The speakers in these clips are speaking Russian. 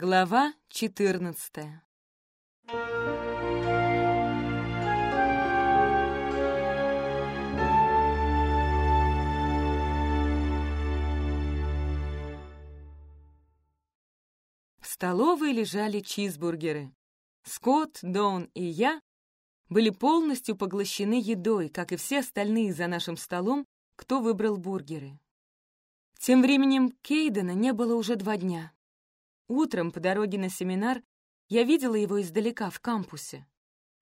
Глава 14 В столовой лежали чизбургеры. Скотт, Дон и я были полностью поглощены едой, как и все остальные за нашим столом, кто выбрал бургеры. Тем временем Кейдена не было уже два дня. Утром по дороге на семинар я видела его издалека в кампусе.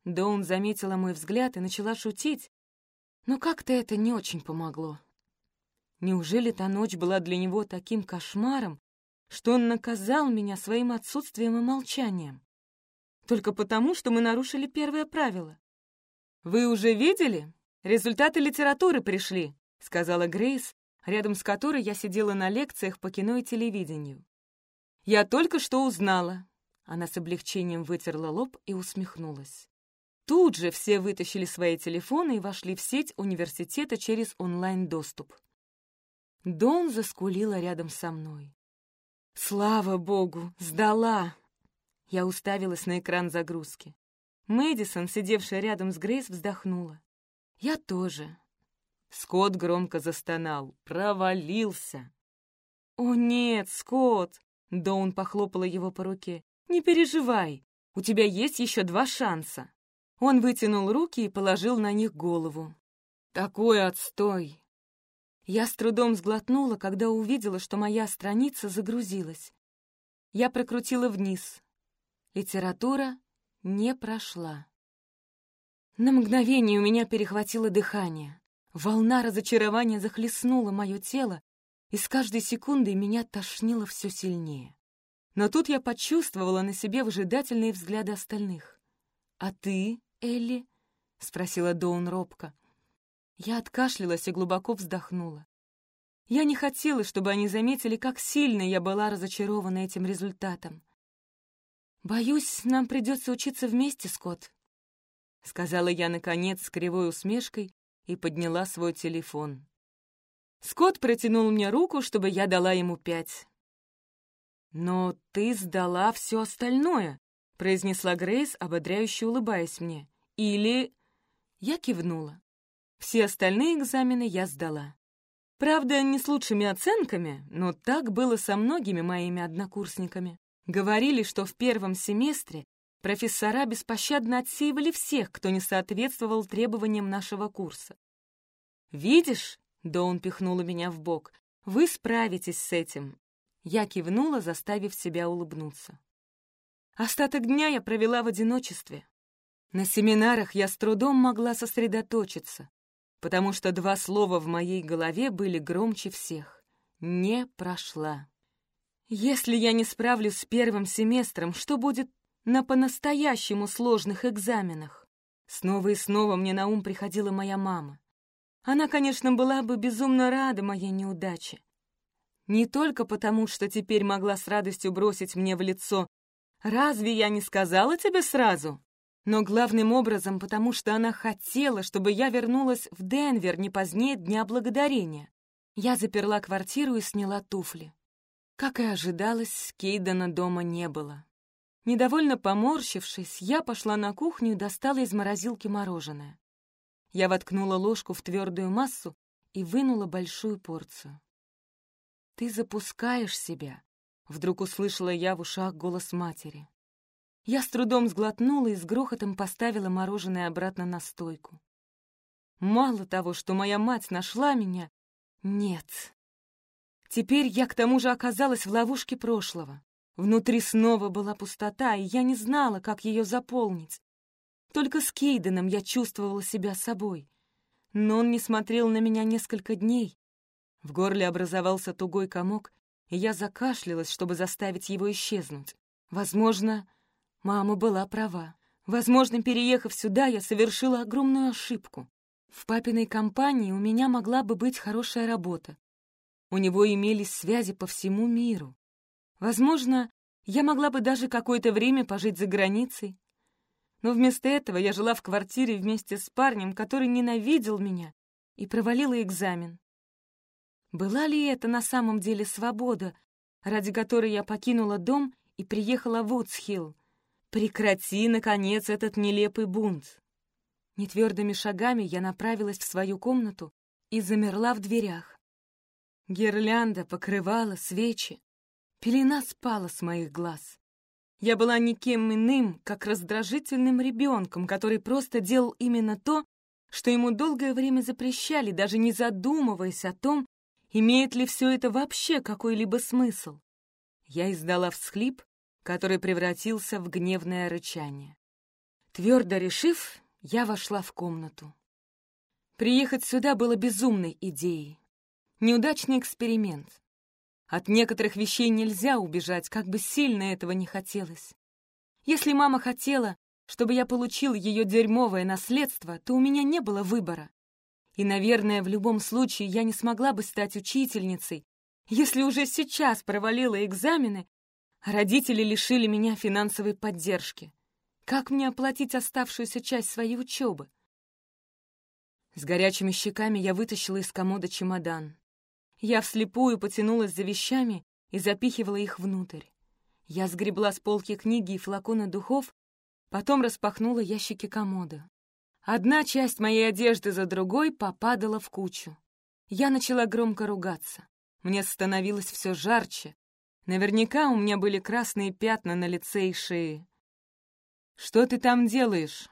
Доун заметила мой взгляд и начала шутить, но как-то это не очень помогло. Неужели та ночь была для него таким кошмаром, что он наказал меня своим отсутствием и молчанием? Только потому, что мы нарушили первое правило. «Вы уже видели? Результаты литературы пришли», — сказала Грейс, рядом с которой я сидела на лекциях по кино и телевидению. «Я только что узнала». Она с облегчением вытерла лоб и усмехнулась. Тут же все вытащили свои телефоны и вошли в сеть университета через онлайн-доступ. Дон заскулила рядом со мной. «Слава богу, сдала!» Я уставилась на экран загрузки. Мэдисон, сидевшая рядом с Грейс, вздохнула. «Я тоже». Скотт громко застонал. «Провалился!» «О нет, Скотт!» Доун похлопала его по руке. «Не переживай, у тебя есть еще два шанса». Он вытянул руки и положил на них голову. «Такой отстой!» Я с трудом сглотнула, когда увидела, что моя страница загрузилась. Я прокрутила вниз. Литература не прошла. На мгновение у меня перехватило дыхание. Волна разочарования захлестнула мое тело, и с каждой секундой меня тошнило все сильнее. Но тут я почувствовала на себе выжидательные взгляды остальных. «А ты, Элли?» — спросила Доун робко. Я откашлялась и глубоко вздохнула. Я не хотела, чтобы они заметили, как сильно я была разочарована этим результатом. «Боюсь, нам придется учиться вместе, Скотт», — сказала я, наконец, с кривой усмешкой и подняла свой телефон. Скотт протянул мне руку, чтобы я дала ему пять. «Но ты сдала все остальное», — произнесла Грейс, ободряюще улыбаясь мне. «Или...» Я кивнула. Все остальные экзамены я сдала. Правда, не с лучшими оценками, но так было со многими моими однокурсниками. Говорили, что в первом семестре профессора беспощадно отсеивали всех, кто не соответствовал требованиям нашего курса. «Видишь?» — Доун пихнула меня в бок. «Вы справитесь с этим». Я кивнула, заставив себя улыбнуться. Остаток дня я провела в одиночестве. На семинарах я с трудом могла сосредоточиться, потому что два слова в моей голове были громче всех. «Не прошла». Если я не справлюсь с первым семестром, что будет на по-настоящему сложных экзаменах? Снова и снова мне на ум приходила моя мама. Она, конечно, была бы безумно рада моей неудаче. Не только потому, что теперь могла с радостью бросить мне в лицо «Разве я не сказала тебе сразу?» но главным образом потому, что она хотела, чтобы я вернулась в Денвер не позднее Дня Благодарения. Я заперла квартиру и сняла туфли. Как и ожидалось, Кейдена дома не было. Недовольно поморщившись, я пошла на кухню и достала из морозилки мороженое. Я воткнула ложку в твердую массу и вынула большую порцию. «Ты запускаешь себя», — вдруг услышала я в ушах голос матери. Я с трудом сглотнула и с грохотом поставила мороженое обратно на стойку. Мало того, что моя мать нашла меня, нет, Теперь я к тому же оказалась в ловушке прошлого. Внутри снова была пустота, и я не знала, как ее заполнить. Только с Кейденом я чувствовала себя собой. Но он не смотрел на меня несколько дней. В горле образовался тугой комок, и я закашлялась, чтобы заставить его исчезнуть. Возможно, мама была права. Возможно, переехав сюда, я совершила огромную ошибку. В папиной компании у меня могла бы быть хорошая работа. У него имелись связи по всему миру. Возможно, я могла бы даже какое-то время пожить за границей. Но вместо этого я жила в квартире вместе с парнем, который ненавидел меня и провалила экзамен. Была ли это на самом деле свобода, ради которой я покинула дом и приехала в Уцхилл. Прекрати, наконец, этот нелепый бунт. Нетвердыми шагами я направилась в свою комнату и замерла в дверях. Гирлянда покрывала свечи. Пелена спала с моих глаз. Я была никем иным, как раздражительным ребенком, который просто делал именно то, что ему долгое время запрещали, даже не задумываясь о том, имеет ли все это вообще какой-либо смысл. Я издала всхлип, который превратился в гневное рычание. Твердо решив, я вошла в комнату. Приехать сюда было безумной идеей. Неудачный эксперимент. От некоторых вещей нельзя убежать, как бы сильно этого не хотелось. Если мама хотела, чтобы я получил ее дерьмовое наследство, то у меня не было выбора. И, наверное, в любом случае я не смогла бы стать учительницей, если уже сейчас провалила экзамены, а родители лишили меня финансовой поддержки. Как мне оплатить оставшуюся часть своей учебы? С горячими щеками я вытащила из комода чемодан. Я вслепую потянулась за вещами и запихивала их внутрь. Я сгребла с полки книги и флаконы духов, потом распахнула ящики комода. Одна часть моей одежды за другой попадала в кучу. Я начала громко ругаться. Мне становилось все жарче. Наверняка у меня были красные пятна на лице и шее. «Что ты там делаешь?»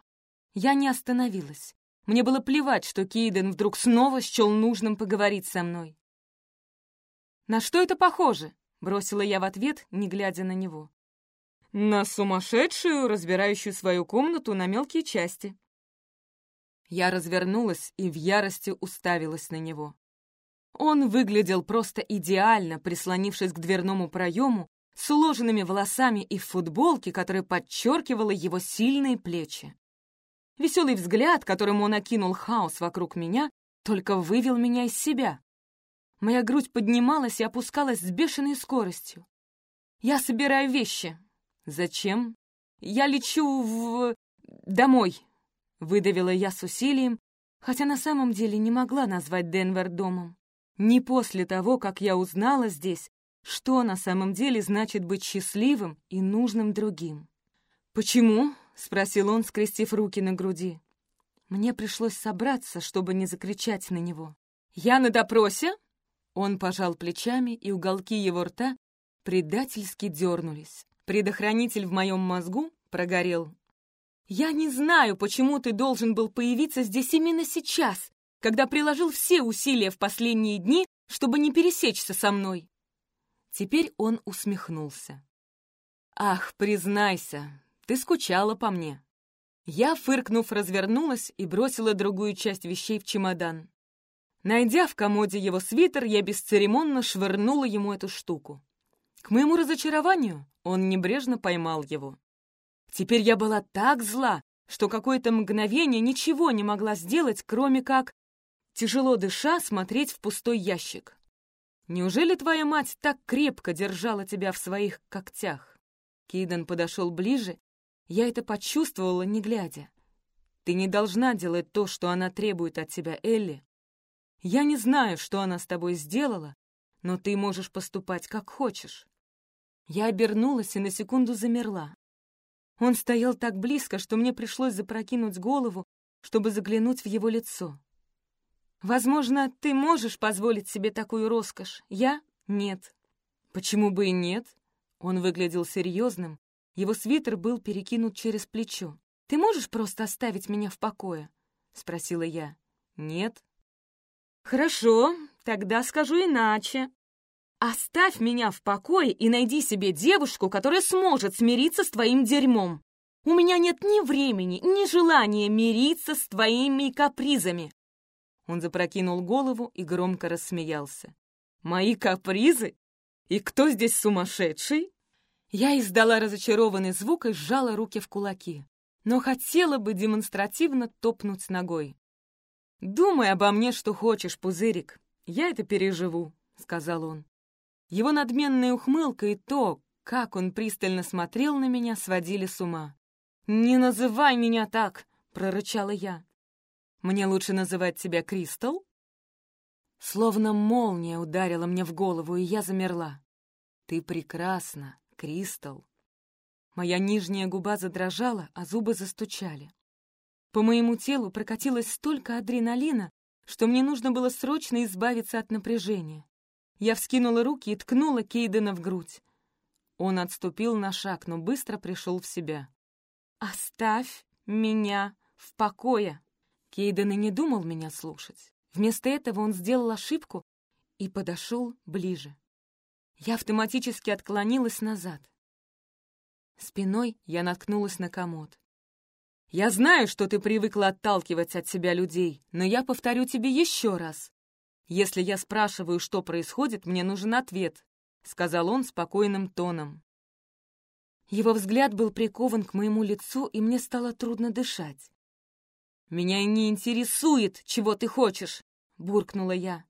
Я не остановилась. Мне было плевать, что Кейден вдруг снова счел нужным поговорить со мной. «На что это похоже?» — бросила я в ответ, не глядя на него. «На сумасшедшую, разбирающую свою комнату на мелкие части». Я развернулась и в ярости уставилась на него. Он выглядел просто идеально, прислонившись к дверному проему, с уложенными волосами и в футболке, которая подчеркивала его сильные плечи. Веселый взгляд, которым он окинул хаос вокруг меня, только вывел меня из себя. Моя грудь поднималась и опускалась с бешеной скоростью. «Я собираю вещи». «Зачем?» «Я лечу в... домой», — выдавила я с усилием, хотя на самом деле не могла назвать Денвер домом. Не после того, как я узнала здесь, что на самом деле значит быть счастливым и нужным другим. «Почему?» — спросил он, скрестив руки на груди. Мне пришлось собраться, чтобы не закричать на него. «Я на допросе?» Он пожал плечами, и уголки его рта предательски дернулись. Предохранитель в моем мозгу прогорел. «Я не знаю, почему ты должен был появиться здесь именно сейчас, когда приложил все усилия в последние дни, чтобы не пересечься со мной». Теперь он усмехнулся. «Ах, признайся, ты скучала по мне». Я, фыркнув, развернулась и бросила другую часть вещей в чемодан. Найдя в комоде его свитер, я бесцеремонно швырнула ему эту штуку. К моему разочарованию он небрежно поймал его. Теперь я была так зла, что какое-то мгновение ничего не могла сделать, кроме как, тяжело дыша, смотреть в пустой ящик. «Неужели твоя мать так крепко держала тебя в своих когтях?» Кейден подошел ближе, я это почувствовала, не глядя. «Ты не должна делать то, что она требует от тебя, Элли. Я не знаю, что она с тобой сделала, но ты можешь поступать как хочешь». Я обернулась и на секунду замерла. Он стоял так близко, что мне пришлось запрокинуть голову, чтобы заглянуть в его лицо. «Возможно, ты можешь позволить себе такую роскошь. Я — нет». «Почему бы и нет?» Он выглядел серьезным. Его свитер был перекинут через плечо. «Ты можешь просто оставить меня в покое?» — спросила я. «Нет», «Хорошо, тогда скажу иначе. Оставь меня в покое и найди себе девушку, которая сможет смириться с твоим дерьмом. У меня нет ни времени, ни желания мириться с твоими капризами». Он запрокинул голову и громко рассмеялся. «Мои капризы? И кто здесь сумасшедший?» Я издала разочарованный звук и сжала руки в кулаки, но хотела бы демонстративно топнуть ногой. «Думай обо мне, что хочешь, пузырик. Я это переживу», — сказал он. Его надменная ухмылка и то, как он пристально смотрел на меня, сводили с ума. «Не называй меня так!» — прорычала я. «Мне лучше называть тебя Кристал?» Словно молния ударила мне в голову, и я замерла. «Ты прекрасна, Кристал», Моя нижняя губа задрожала, а зубы застучали. По моему телу прокатилось столько адреналина, что мне нужно было срочно избавиться от напряжения. Я вскинула руки и ткнула Кейдена в грудь. Он отступил на шаг, но быстро пришел в себя. «Оставь меня в покое!» Кейден и не думал меня слушать. Вместо этого он сделал ошибку и подошел ближе. Я автоматически отклонилась назад. Спиной я наткнулась на комод. «Я знаю, что ты привыкла отталкивать от себя людей, но я повторю тебе еще раз. Если я спрашиваю, что происходит, мне нужен ответ», — сказал он спокойным тоном. Его взгляд был прикован к моему лицу, и мне стало трудно дышать. «Меня не интересует, чего ты хочешь», — буркнула я.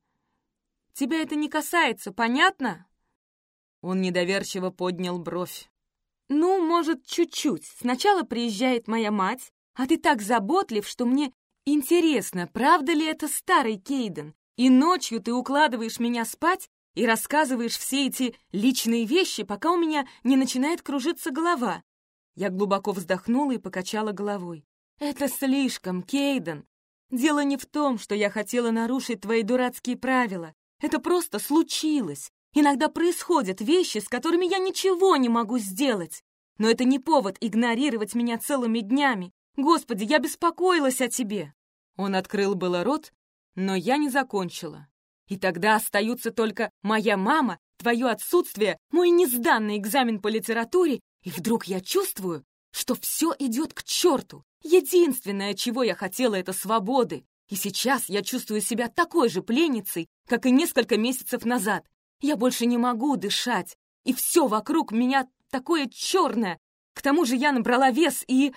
«Тебя это не касается, понятно?» Он недоверчиво поднял бровь. «Ну, может, чуть-чуть. Сначала приезжает моя мать, а ты так заботлив, что мне интересно, правда ли это старый Кейден, и ночью ты укладываешь меня спать и рассказываешь все эти личные вещи, пока у меня не начинает кружиться голова». Я глубоко вздохнула и покачала головой. «Это слишком, Кейден. Дело не в том, что я хотела нарушить твои дурацкие правила. Это просто случилось. Иногда происходят вещи, с которыми я ничего не могу сделать. Но это не повод игнорировать меня целыми днями. Господи, я беспокоилась о тебе!» Он открыл было рот, но я не закончила. И тогда остаются только моя мама, твое отсутствие, мой несданный экзамен по литературе, и вдруг я чувствую, что все идет к черту. Единственное, чего я хотела, это свободы. И сейчас я чувствую себя такой же пленницей, как и несколько месяцев назад. Я больше не могу дышать, и все вокруг меня такое черное. К тому же я набрала вес и...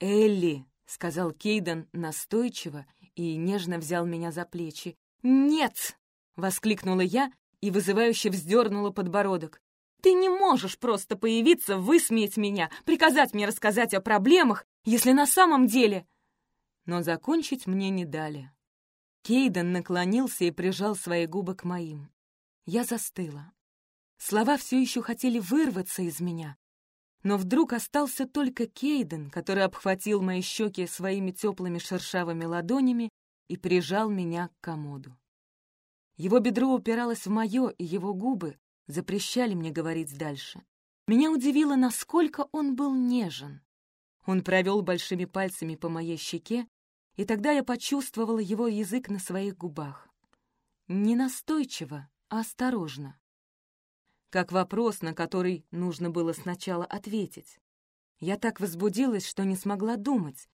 «Элли», — сказал Кейден настойчиво и нежно взял меня за плечи. «Нет!» — воскликнула я и вызывающе вздернула подбородок. «Ты не можешь просто появиться, высмеять меня, приказать мне рассказать о проблемах, если на самом деле...» Но закончить мне не дали. Кейден наклонился и прижал свои губы к моим. Я застыла. Слова все еще хотели вырваться из меня. Но вдруг остался только Кейден, который обхватил мои щеки своими теплыми шершавыми ладонями и прижал меня к комоду. Его бедро упиралось в мое, и его губы запрещали мне говорить дальше. Меня удивило, насколько он был нежен. Он провел большими пальцами по моей щеке, и тогда я почувствовала его язык на своих губах. Не настойчиво, осторожно. Как вопрос, на который нужно было сначала ответить. Я так возбудилась, что не смогла думать.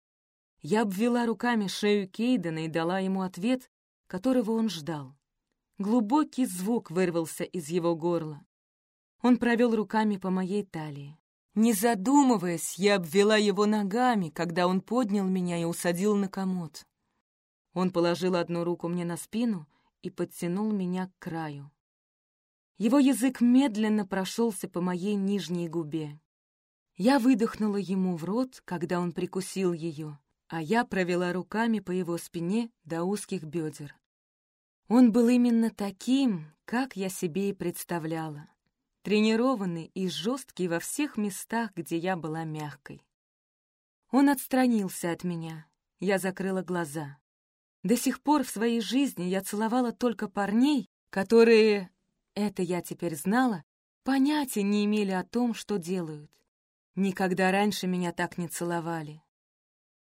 Я обвела руками шею Кейдена и дала ему ответ, которого он ждал. Глубокий звук вырвался из его горла. Он провел руками по моей талии. Не задумываясь, я обвела его ногами, когда он поднял меня и усадил на комод. Он положил одну руку мне на спину и подтянул меня к краю. Его язык медленно прошелся по моей нижней губе. Я выдохнула ему в рот, когда он прикусил ее, а я провела руками по его спине до узких бедер. Он был именно таким, как я себе и представляла. Тренированный и жесткий во всех местах, где я была мягкой. Он отстранился от меня. Я закрыла глаза. До сих пор в своей жизни я целовала только парней, которые, это я теперь знала, понятия не имели о том, что делают. Никогда раньше меня так не целовали.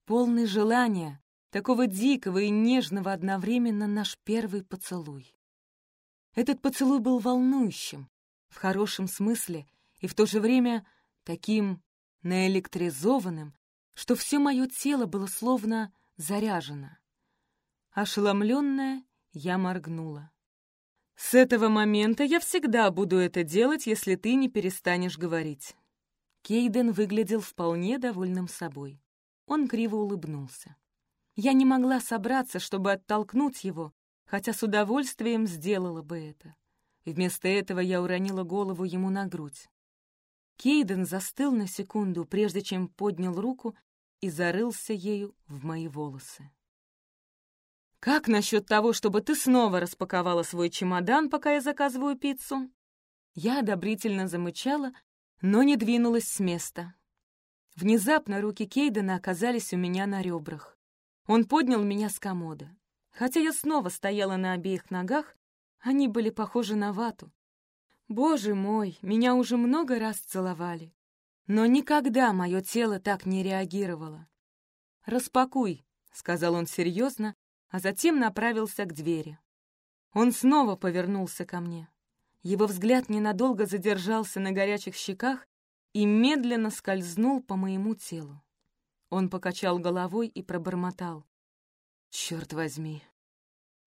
Полный желания, такого дикого и нежного одновременно наш первый поцелуй. Этот поцелуй был волнующим, в хорошем смысле, и в то же время таким наэлектризованным, что все мое тело было словно заряжено. Ошеломленная, я моргнула. «С этого момента я всегда буду это делать, если ты не перестанешь говорить». Кейден выглядел вполне довольным собой. Он криво улыбнулся. Я не могла собраться, чтобы оттолкнуть его, хотя с удовольствием сделала бы это. Вместо этого я уронила голову ему на грудь. Кейден застыл на секунду, прежде чем поднял руку и зарылся ею в мои волосы. «Как насчет того, чтобы ты снова распаковала свой чемодан, пока я заказываю пиццу?» Я одобрительно замычала, но не двинулась с места. Внезапно руки Кейдена оказались у меня на ребрах. Он поднял меня с комода. Хотя я снова стояла на обеих ногах, они были похожи на вату. Боже мой, меня уже много раз целовали. Но никогда мое тело так не реагировало. «Распакуй», — сказал он серьезно, а затем направился к двери. Он снова повернулся ко мне. Его взгляд ненадолго задержался на горячих щеках и медленно скользнул по моему телу. Он покачал головой и пробормотал. «Черт возьми!»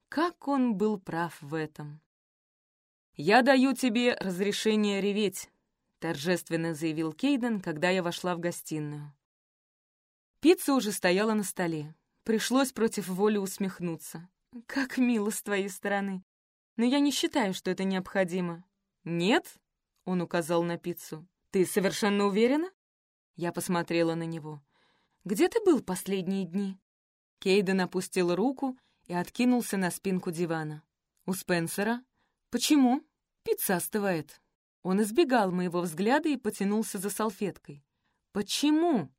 Как он был прав в этом! «Я даю тебе разрешение реветь», — торжественно заявил Кейден, когда я вошла в гостиную. Пицца уже стояла на столе. Пришлось против воли усмехнуться. «Как мило с твоей стороны. Но я не считаю, что это необходимо». «Нет?» — он указал на пиццу. «Ты совершенно уверена?» Я посмотрела на него. «Где ты был последние дни?» Кейден опустил руку и откинулся на спинку дивана. «У Спенсера?» «Почему?» Пицца остывает. Он избегал моего взгляда и потянулся за салфеткой. «Почему?» —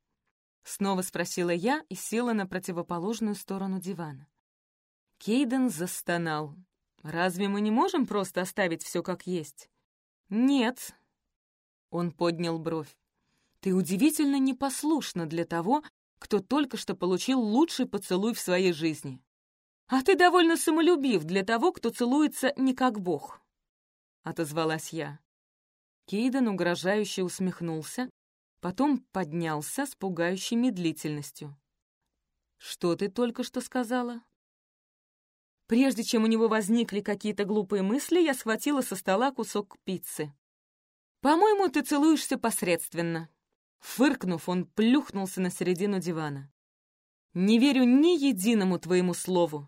снова спросила я и села на противоположную сторону дивана. Кейден застонал. «Разве мы не можем просто оставить все как есть?» «Нет». Он поднял бровь. «Ты удивительно непослушна для того, кто только что получил лучший поцелуй в своей жизни. А ты довольно самолюбив для того, кто целуется не как бог». — отозвалась я. Кейден угрожающе усмехнулся, потом поднялся с пугающей медлительностью. «Что ты только что сказала?» Прежде чем у него возникли какие-то глупые мысли, я схватила со стола кусок пиццы. «По-моему, ты целуешься посредственно». Фыркнув, он плюхнулся на середину дивана. «Не верю ни единому твоему слову».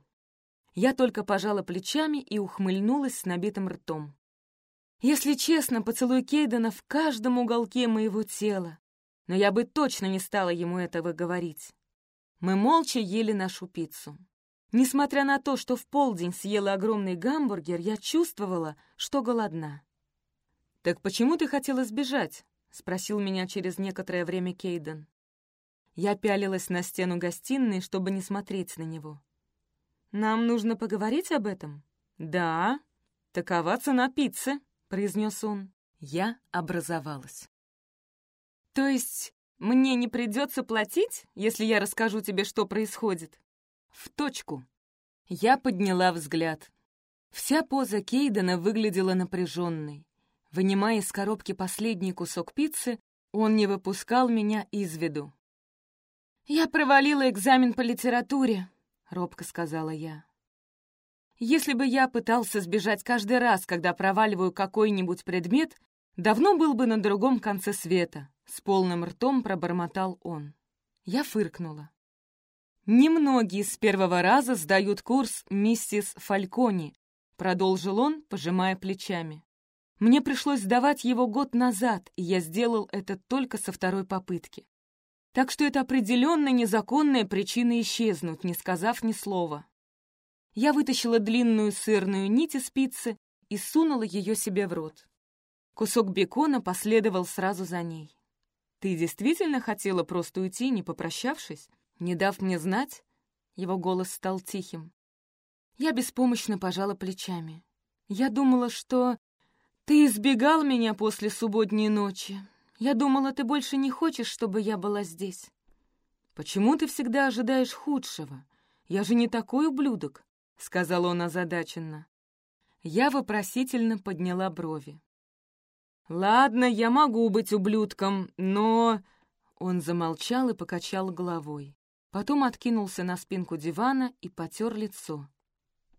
Я только пожала плечами и ухмыльнулась с набитым ртом. Если честно, поцелуй Кейдена в каждом уголке моего тела. Но я бы точно не стала ему этого говорить. Мы молча ели нашу пиццу. Несмотря на то, что в полдень съела огромный гамбургер, я чувствовала, что голодна. «Так почему ты хотела сбежать?» — спросил меня через некоторое время Кейден. Я пялилась на стену гостиной, чтобы не смотреть на него. «Нам нужно поговорить об этом?» «Да. Такова цена пиццы», произнес он. Я образовалась. То есть мне не придется платить, если я расскажу тебе, что происходит? В точку. Я подняла взгляд. Вся поза Кейдена выглядела напряженной. Вынимая из коробки последний кусок пиццы, он не выпускал меня из виду. «Я провалила экзамен по литературе», — робко сказала я. Если бы я пытался сбежать каждый раз, когда проваливаю какой-нибудь предмет, давно был бы на другом конце света. С полным ртом пробормотал он. Я фыркнула. «Немногие с первого раза сдают курс миссис Фалькони», продолжил он, пожимая плечами. «Мне пришлось сдавать его год назад, и я сделал это только со второй попытки. Так что это определенно незаконная причина исчезнуть, не сказав ни слова. Я вытащила длинную сырную нить из пиццы и сунула ее себе в рот. Кусок бекона последовал сразу за ней. «Ты действительно хотела просто уйти, не попрощавшись, не дав мне знать?» Его голос стал тихим. Я беспомощно пожала плечами. «Я думала, что ты избегал меня после субботней ночи. Я думала, ты больше не хочешь, чтобы я была здесь. Почему ты всегда ожидаешь худшего? Я же не такой ублюдок. — сказал он озадаченно. Я вопросительно подняла брови. «Ладно, я могу быть ублюдком, но...» Он замолчал и покачал головой. Потом откинулся на спинку дивана и потер лицо.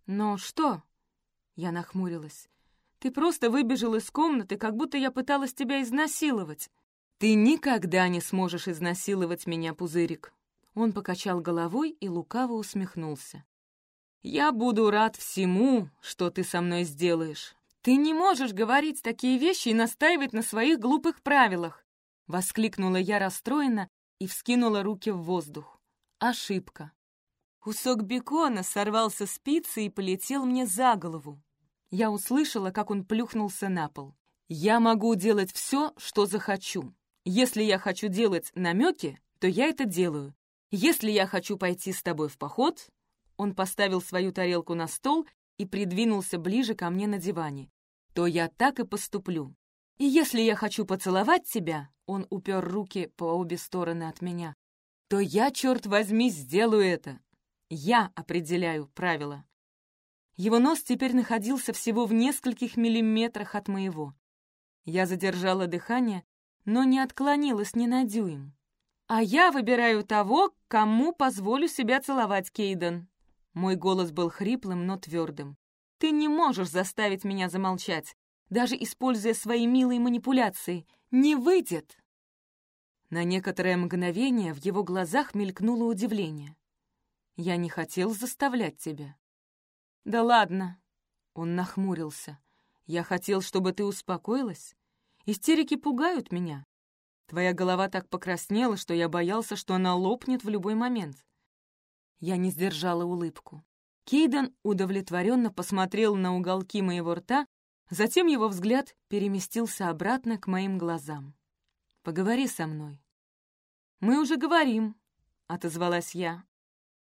«Но что?» Я нахмурилась. «Ты просто выбежал из комнаты, как будто я пыталась тебя изнасиловать». «Ты никогда не сможешь изнасиловать меня, пузырик!» Он покачал головой и лукаво усмехнулся. Я буду рад всему, что ты со мной сделаешь. Ты не можешь говорить такие вещи и настаивать на своих глупых правилах!» Воскликнула я расстроенно и вскинула руки в воздух. Ошибка. Кусок бекона сорвался с пиццы и полетел мне за голову. Я услышала, как он плюхнулся на пол. Я могу делать все, что захочу. Если я хочу делать намеки, то я это делаю. Если я хочу пойти с тобой в поход, он поставил свою тарелку на стол и придвинулся ближе ко мне на диване, то я так и поступлю. И если я хочу поцеловать тебя, он упер руки по обе стороны от меня, то я, черт возьми, сделаю это. Я определяю правила. Его нос теперь находился всего в нескольких миллиметрах от моего. Я задержала дыхание, но не отклонилась ни на дюйм. «А я выбираю того, кому позволю себя целовать, Кейден». Мой голос был хриплым, но твердым. «Ты не можешь заставить меня замолчать, даже используя свои милые манипуляции. Не выйдет!» На некоторое мгновение в его глазах мелькнуло удивление. «Я не хотел заставлять тебя». «Да ладно!» Он нахмурился. «Я хотел, чтобы ты успокоилась. Истерики пугают меня. Твоя голова так покраснела, что я боялся, что она лопнет в любой момент». Я не сдержала улыбку. Кейден удовлетворенно посмотрел на уголки моего рта, затем его взгляд переместился обратно к моим глазам. «Поговори со мной». «Мы уже говорим», — отозвалась я.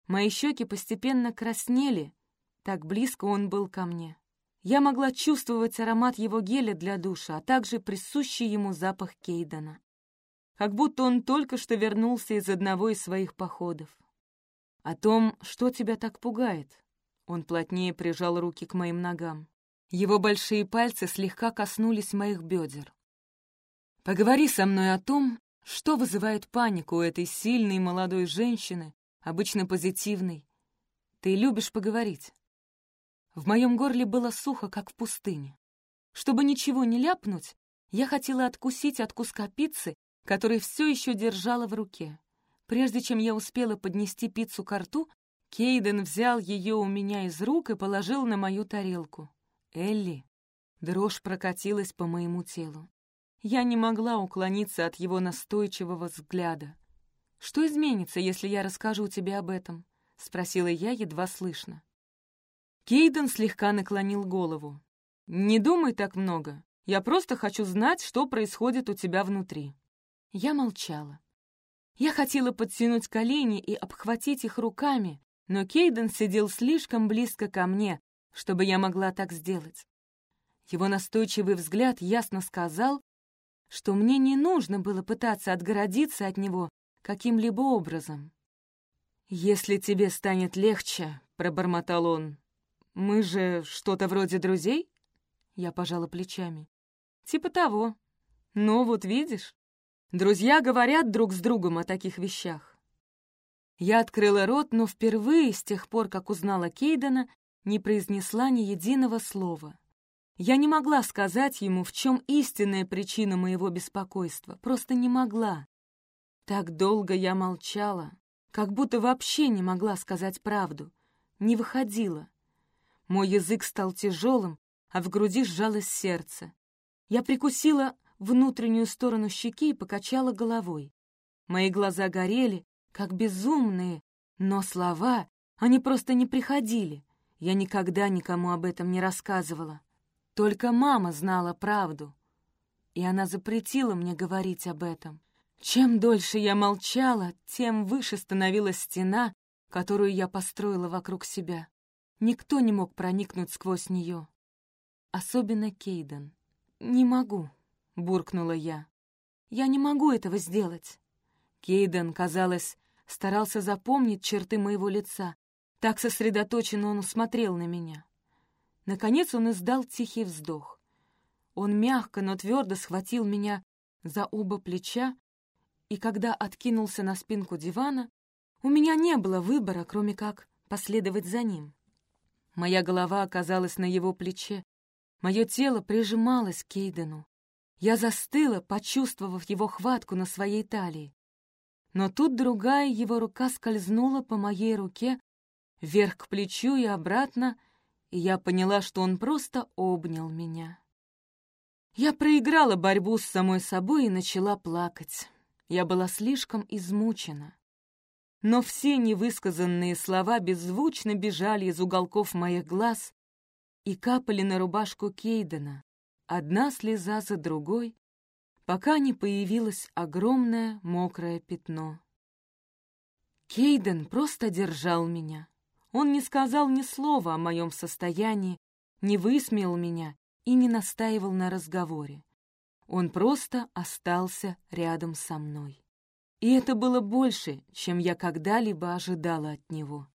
Мои щеки постепенно краснели, так близко он был ко мне. Я могла чувствовать аромат его геля для душа, а также присущий ему запах Кейдена. Как будто он только что вернулся из одного из своих походов. О том, что тебя так пугает. Он плотнее прижал руки к моим ногам. Его большие пальцы слегка коснулись моих бедер. «Поговори со мной о том, что вызывает панику у этой сильной молодой женщины, обычно позитивной. Ты любишь поговорить. В моем горле было сухо, как в пустыне. Чтобы ничего не ляпнуть, я хотела откусить от куска пиццы, который все еще держала в руке. Прежде чем я успела поднести пиццу к рту, Кейден взял ее у меня из рук и положил на мою тарелку. «Элли!» Дрожь прокатилась по моему телу. Я не могла уклониться от его настойчивого взгляда. «Что изменится, если я расскажу тебе об этом?» — спросила я едва слышно. Кейден слегка наклонил голову. «Не думай так много. Я просто хочу знать, что происходит у тебя внутри». Я молчала. Я хотела подтянуть колени и обхватить их руками, но Кейден сидел слишком близко ко мне, чтобы я могла так сделать. Его настойчивый взгляд ясно сказал, что мне не нужно было пытаться отгородиться от него каким-либо образом. «Если тебе станет легче», — пробормотал он, «Мы же что-то вроде друзей?» Я пожала плечами. «Типа того. Ну, вот видишь, друзья говорят друг с другом о таких вещах». Я открыла рот, но впервые с тех пор, как узнала Кейдена, не произнесла ни единого слова. Я не могла сказать ему, в чем истинная причина моего беспокойства, просто не могла. Так долго я молчала, как будто вообще не могла сказать правду, не выходила. Мой язык стал тяжелым, а в груди сжалось сердце. Я прикусила внутреннюю сторону щеки и покачала головой. Мои глаза горели, как безумные, но слова, они просто не приходили. Я никогда никому об этом не рассказывала. Только мама знала правду, и она запретила мне говорить об этом. Чем дольше я молчала, тем выше становилась стена, которую я построила вокруг себя. Никто не мог проникнуть сквозь нее. Особенно Кейден. «Не могу», — буркнула я. «Я не могу этого сделать». Кейден, казалось, старался запомнить черты моего лица. Так сосредоточенно он смотрел на меня. Наконец он издал тихий вздох. Он мягко, но твердо схватил меня за оба плеча, и когда откинулся на спинку дивана, у меня не было выбора, кроме как последовать за ним. Моя голова оказалась на его плече. Мое тело прижималось к Кейдену. Я застыла, почувствовав его хватку на своей талии. Но тут другая его рука скользнула по моей руке вверх к плечу и обратно, и я поняла, что он просто обнял меня. Я проиграла борьбу с самой собой и начала плакать. Я была слишком измучена но все невысказанные слова беззвучно бежали из уголков моих глаз и капали на рубашку Кейдена, одна слеза за другой, пока не появилось огромное мокрое пятно. Кейден просто держал меня. Он не сказал ни слова о моем состоянии, не высмеял меня и не настаивал на разговоре. Он просто остался рядом со мной. И это было больше, чем я когда-либо ожидала от него.